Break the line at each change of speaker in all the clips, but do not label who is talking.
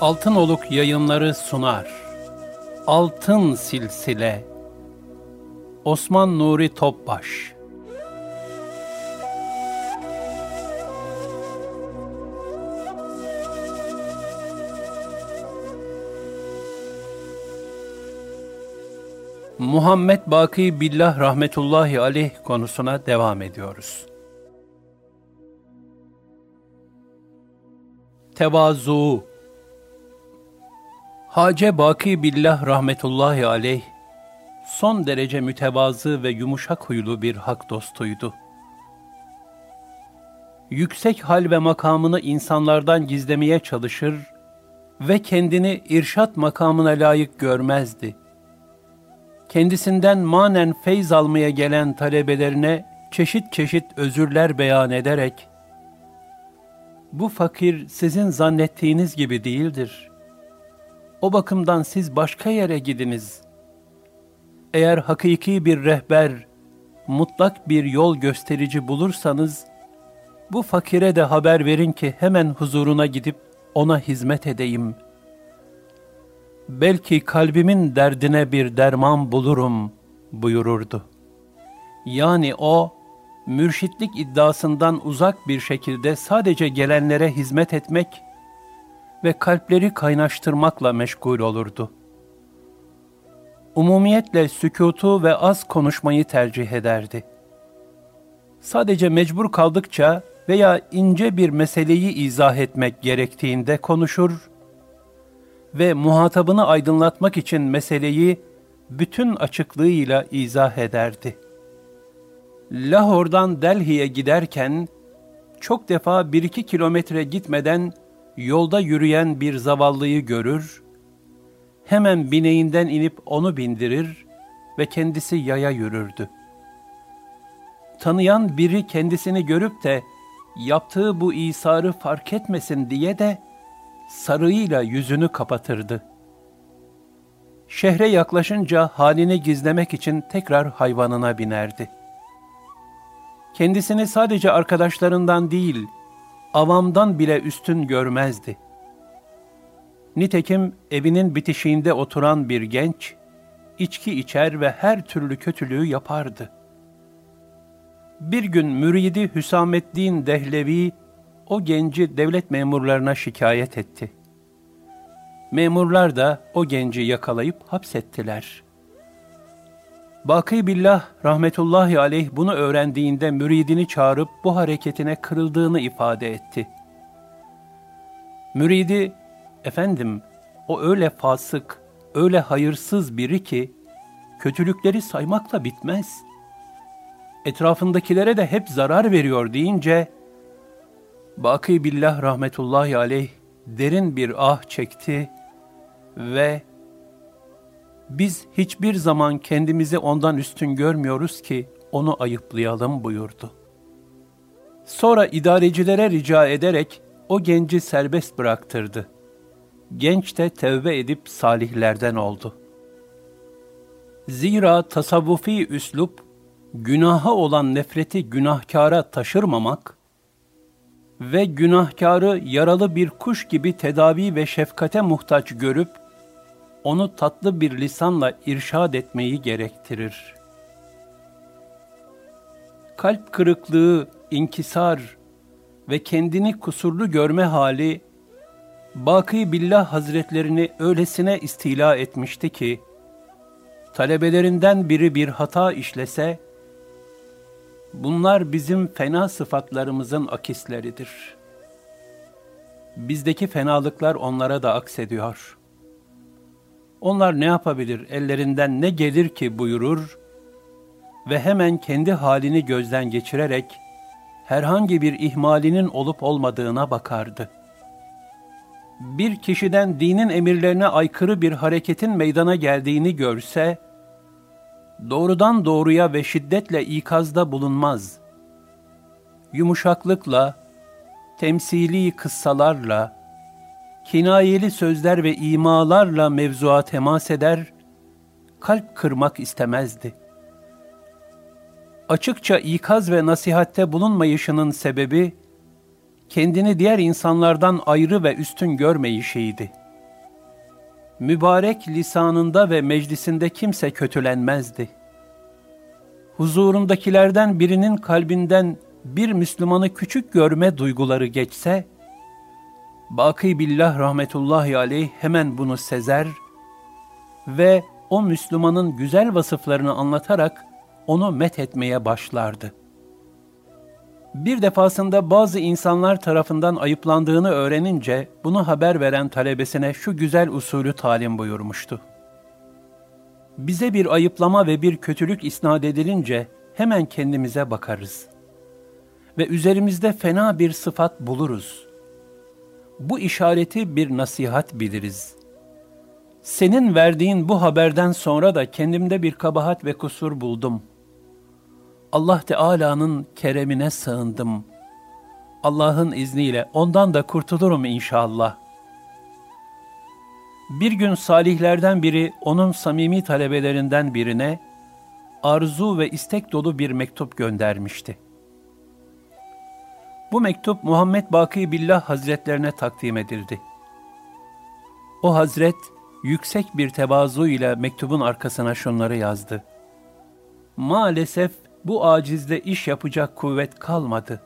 Altınoluk yayınları sunar. Altın Silsile Osman Nuri Topbaş Muhammed Baki Billah rahmetullahi aleyh konusuna devam ediyoruz. Tevazu Hace Baki Billah rahmetullahi aleyh son derece mütevazı ve yumuşak huylu bir hak dostuydu. Yüksek hal ve makamını insanlardan gizlemeye çalışır ve kendini irşat makamına layık görmezdi. Kendisinden manen feyz almaya gelen talebelerine çeşit çeşit özürler beyan ederek, bu fakir sizin zannettiğiniz gibi değildir. O bakımdan siz başka yere gidiniz. Eğer hakiki bir rehber, mutlak bir yol gösterici bulursanız, bu fakire de haber verin ki hemen huzuruna gidip ona hizmet edeyim. Belki kalbimin derdine bir derman bulurum buyururdu. Yani o, mürşitlik iddiasından uzak bir şekilde sadece gelenlere hizmet etmek ve kalpleri kaynaştırmakla meşgul olurdu. Umumiyetle sükutu ve az konuşmayı tercih ederdi. Sadece mecbur kaldıkça veya ince bir meseleyi izah etmek gerektiğinde konuşur ve muhatabını aydınlatmak için meseleyi bütün açıklığıyla izah ederdi.'' Lahor'dan Delhi'ye giderken çok defa bir iki kilometre gitmeden yolda yürüyen bir zavallıyı görür, hemen bineğinden inip onu bindirir ve kendisi yaya yürürdü. Tanıyan biri kendisini görüp de yaptığı bu isarı fark etmesin diye de sarığıyla yüzünü kapatırdı. Şehre yaklaşınca halini gizlemek için tekrar hayvanına binerdi.'' kendisini sadece arkadaşlarından değil, avamdan bile üstün görmezdi. Nitekim evinin bitişiğinde oturan bir genç, içki içer ve her türlü kötülüğü yapardı. Bir gün müridi Hüsamettin Dehlevi, o genci devlet memurlarına şikayet etti. Memurlar da o genci yakalayıp hapsettiler.'' Baki Billah rahmetullahi aleyh bunu öğrendiğinde müridini çağırıp bu hareketine kırıldığını ifade etti. Müridi, efendim o öyle fasık, öyle hayırsız biri ki kötülükleri saymakla bitmez. Etrafındakilere de hep zarar veriyor deyince Baki Billah rahmetullahi aleyh derin bir ah çekti ve biz hiçbir zaman kendimizi ondan üstün görmüyoruz ki onu ayıplayalım buyurdu. Sonra idarecilere rica ederek o genci serbest bıraktırdı. Genç de tevbe edip salihlerden oldu. Zira tasavvufi üslup, günaha olan nefreti günahkara taşırmamak ve günahkarı yaralı bir kuş gibi tedavi ve şefkate muhtaç görüp onu tatlı bir lisanla irşad etmeyi gerektirir. Kalp kırıklığı, inkisar ve kendini kusurlu görme hali, Baki Billah Hazretlerini öylesine istila etmişti ki, talebelerinden biri bir hata işlese, bunlar bizim fena sıfatlarımızın akisleridir. Bizdeki fenalıklar onlara da aksediyor.'' Onlar ne yapabilir, ellerinden ne gelir ki buyurur ve hemen kendi halini gözden geçirerek herhangi bir ihmalinin olup olmadığına bakardı. Bir kişiden dinin emirlerine aykırı bir hareketin meydana geldiğini görse, doğrudan doğruya ve şiddetle ikazda bulunmaz. Yumuşaklıkla, temsili kıssalarla, kinayeli sözler ve imalarla mevzuğa temas eder, kalp kırmak istemezdi. Açıkça ikaz ve nasihatte bulunmayışının sebebi, kendini diğer insanlardan ayrı ve üstün görmeyişiydi. mübarek lisanında ve meclisinde kimse kötülenmezdi. Huzurundakilerden birinin kalbinden bir Müslümanı küçük görme duyguları geçse, Baki Billah rahmetullahi aleyh hemen bunu sezer ve o Müslümanın güzel vasıflarını anlatarak onu met etmeye başlardı. Bir defasında bazı insanlar tarafından ayıplandığını öğrenince bunu haber veren talebesine şu güzel usulü talim buyurmuştu. Bize bir ayıplama ve bir kötülük isnat edilince hemen kendimize bakarız. Ve üzerimizde fena bir sıfat buluruz. Bu işareti bir nasihat biliriz. Senin verdiğin bu haberden sonra da kendimde bir kabahat ve kusur buldum. Allah Teala'nın keremine sığındım. Allah'ın izniyle ondan da kurtulurum inşallah.'' Bir gün salihlerden biri onun samimi talebelerinden birine arzu ve istek dolu bir mektup göndermişti. Bu mektup Muhammed Baki Billah Hazretlerine takdim edildi. O hazret yüksek bir tevazu ile mektubun arkasına şunları yazdı. Maalesef bu acizde iş yapacak kuvvet kalmadı.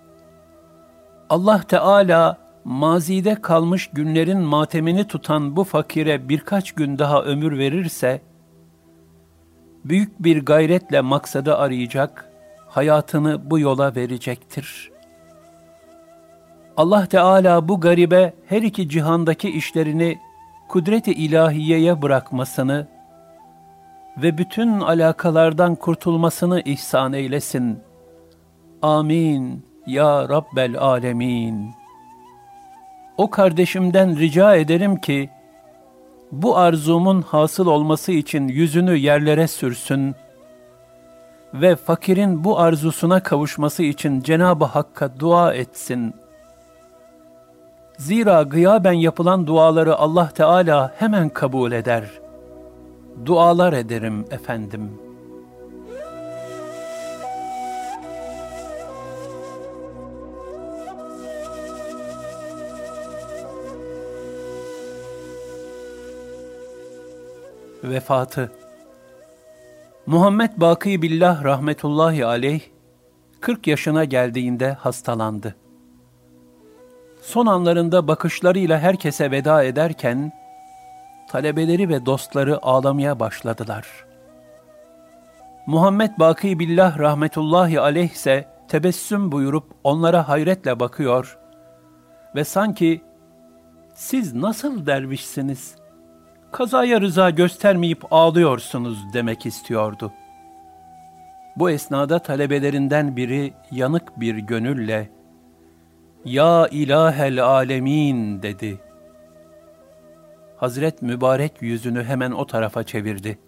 Allah Teala mazide kalmış günlerin matemini tutan bu fakire birkaç gün daha ömür verirse, büyük bir gayretle maksadı arayacak, hayatını bu yola verecektir. Allah Teala bu garibe her iki cihandaki işlerini kudret-i ilahiyeye bırakmasını ve bütün alakalardan kurtulmasını ihsan eylesin. Amin ya Rabbel Alemin. O kardeşimden rica ederim ki, bu arzumun hasıl olması için yüzünü yerlere sürsün ve fakirin bu arzusuna kavuşması için Cenab-ı Hakk'a dua etsin. Zira gıyaben yapılan duaları Allah Teala hemen kabul eder. Dualar ederim efendim.'' Vefatı Muhammed Baki Billah rahmetullahi aleyh 40 yaşına geldiğinde hastalandı. Son anlarında bakışlarıyla herkese veda ederken talebeleri ve dostları ağlamaya başladılar. Muhammed Baki Billah rahmetullahi aleyh ise tebessüm buyurup onlara hayretle bakıyor ve sanki siz nasıl dervişsiniz? kazaya rıza göstermeyip ağlıyorsunuz demek istiyordu. Bu esnada talebelerinden biri yanık bir gönülle, ''Ya ilahel alemin'' dedi. Hazret mübarek yüzünü hemen o tarafa çevirdi.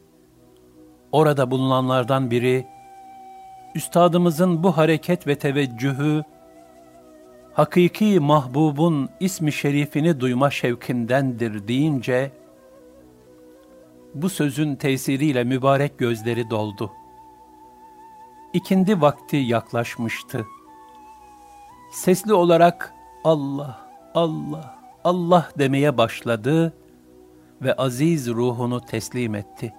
Orada bulunanlardan biri, Üstadımızın bu hareket ve teveccühü, hakiki mahbubun ismi şerifini duyma şevkindendir deyince, bu sözün tesiriyle mübarek gözleri doldu. İkindi vakti yaklaşmıştı. Sesli olarak Allah, Allah, Allah demeye başladı ve aziz ruhunu teslim etti.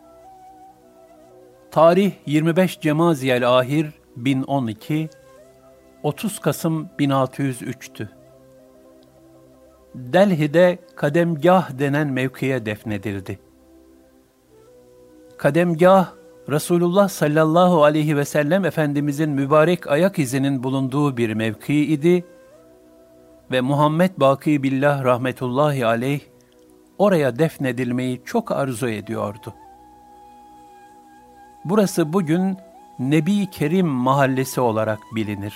Tarih 25 Cemaziyel Ahir 1012, 30 Kasım 1603'tü. Delhi'de kademgah denen mevkiye defnedildi. Kademgah, Resulullah sallallahu aleyhi ve sellem Efendimizin mübarek ayak izinin bulunduğu bir mevki idi ve Muhammed Baki Billah rahmetullahi aleyh oraya defnedilmeyi çok arzu ediyordu. Burası bugün Nebi Kerim mahallesi olarak bilinir.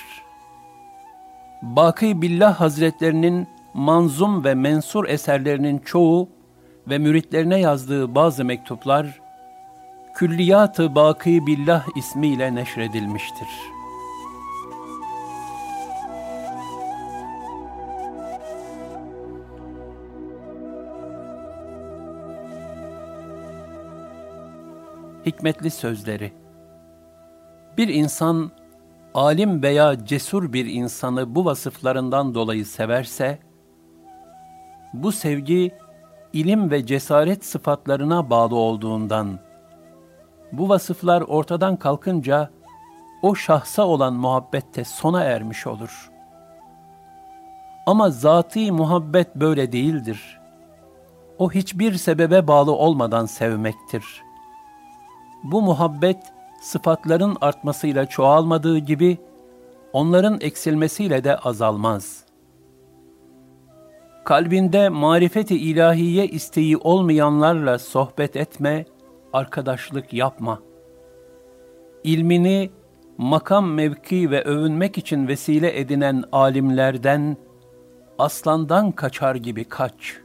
Baki Billah Hazretlerinin manzum ve mensur eserlerinin çoğu ve müritlerine yazdığı bazı mektuplar Külliyat-ı Baki Billah ismiyle neşredilmiştir. Hikmetli Sözleri Bir insan, alim veya cesur bir insanı bu vasıflarından dolayı severse, bu sevgi ilim ve cesaret sıfatlarına bağlı olduğundan, bu vasıflar ortadan kalkınca, o şahsa olan muhabbette sona ermiş olur. Ama zati muhabbet böyle değildir. O hiçbir sebebe bağlı olmadan sevmektir. Bu muhabbet, sıfatların artmasıyla çoğalmadığı gibi, onların eksilmesiyle de azalmaz. Kalbinde marifeti ilahiye isteği olmayanlarla sohbet etme, arkadaşlık yapma. İlmini makam mevki ve övünmek için vesile edinen alimlerden, aslandan kaçar gibi kaç.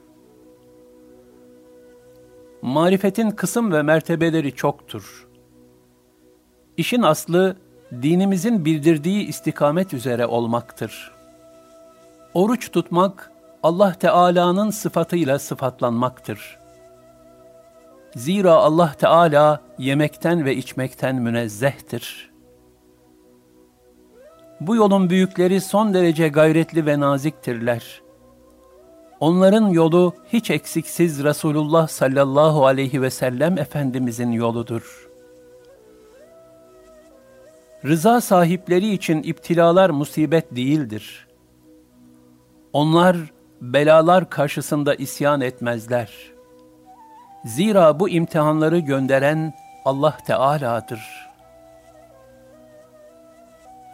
Marifetin kısım ve mertebeleri çoktur. İşin aslı, dinimizin bildirdiği istikamet üzere olmaktır. Oruç tutmak, Allah Teala'nın sıfatıyla sıfatlanmaktır. Zira Allah Teala yemekten ve içmekten münezzehtir. Bu yolun büyükleri son derece gayretli ve naziktirler. Onların yolu hiç eksiksiz Resulullah sallallahu aleyhi ve sellem Efendimizin yoludur. Rıza sahipleri için iptilalar musibet değildir. Onlar belalar karşısında isyan etmezler. Zira bu imtihanları gönderen Allah Teala'dır.''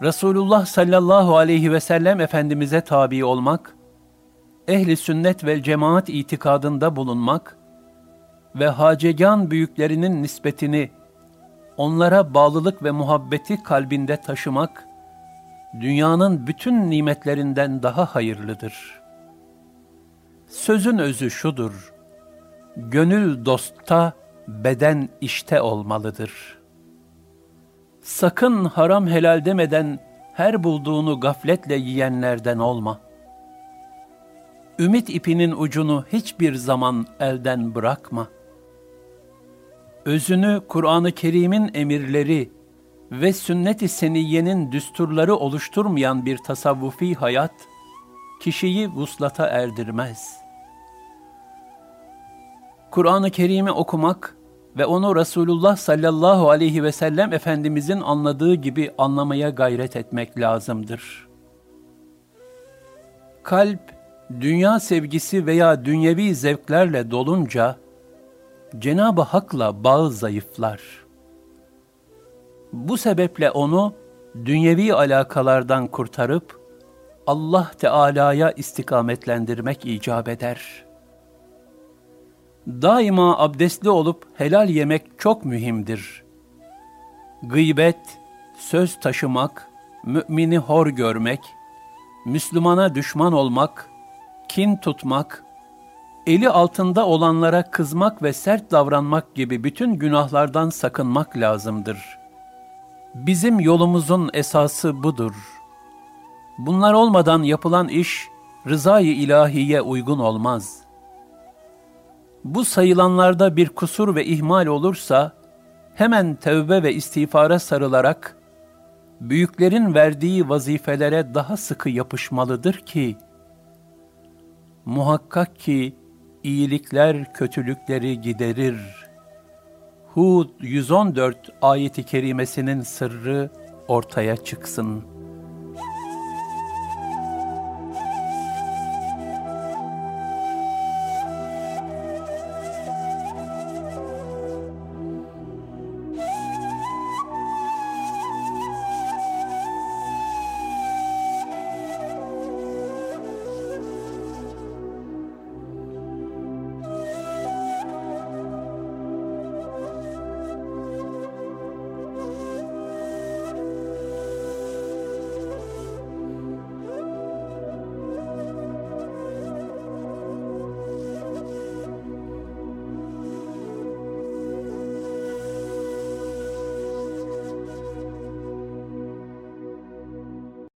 Resulullah sallallahu aleyhi ve sellem Efendimiz'e tabi olmak, ehli sünnet ve cemaat itikadında bulunmak ve hacegan büyüklerinin nispetini onlara bağlılık ve muhabbeti kalbinde taşımak, dünyanın bütün nimetlerinden daha hayırlıdır. Sözün özü şudur, gönül dostta, beden işte olmalıdır.'' Sakın haram helal demeden her bulduğunu gafletle yiyenlerden olma. Ümit ipinin ucunu hiçbir zaman elden bırakma. Özünü Kur'an-ı Kerim'in emirleri ve sünnet-i seniyyenin düsturları oluşturmayan bir tasavvufi hayat, kişiyi vuslata erdirmez. Kur'an-ı Kerim'i okumak, ve onu Resulullah sallallahu aleyhi ve sellem Efendimizin anladığı gibi anlamaya gayret etmek lazımdır. Kalp, dünya sevgisi veya dünyevi zevklerle dolunca, Cenab-ı Hak'la bağı zayıflar. Bu sebeple onu dünyevi alakalardan kurtarıp, Allah Teala'ya istikametlendirmek icap eder.'' Daima abdestli olup helal yemek çok mühimdir. Gıybet, söz taşımak, mümini hor görmek, Müslümana düşman olmak, kin tutmak, eli altında olanlara kızmak ve sert davranmak gibi bütün günahlardan sakınmak lazımdır. Bizim yolumuzun esası budur. Bunlar olmadan yapılan iş, rızayı ilahiye uygun olmaz.'' Bu sayılanlarda bir kusur ve ihmal olursa, hemen tevbe ve istiğfara sarılarak, büyüklerin verdiği vazifelere daha sıkı yapışmalıdır ki, muhakkak ki iyilikler kötülükleri giderir. Hud 114 ayeti kerimesinin sırrı ortaya çıksın.''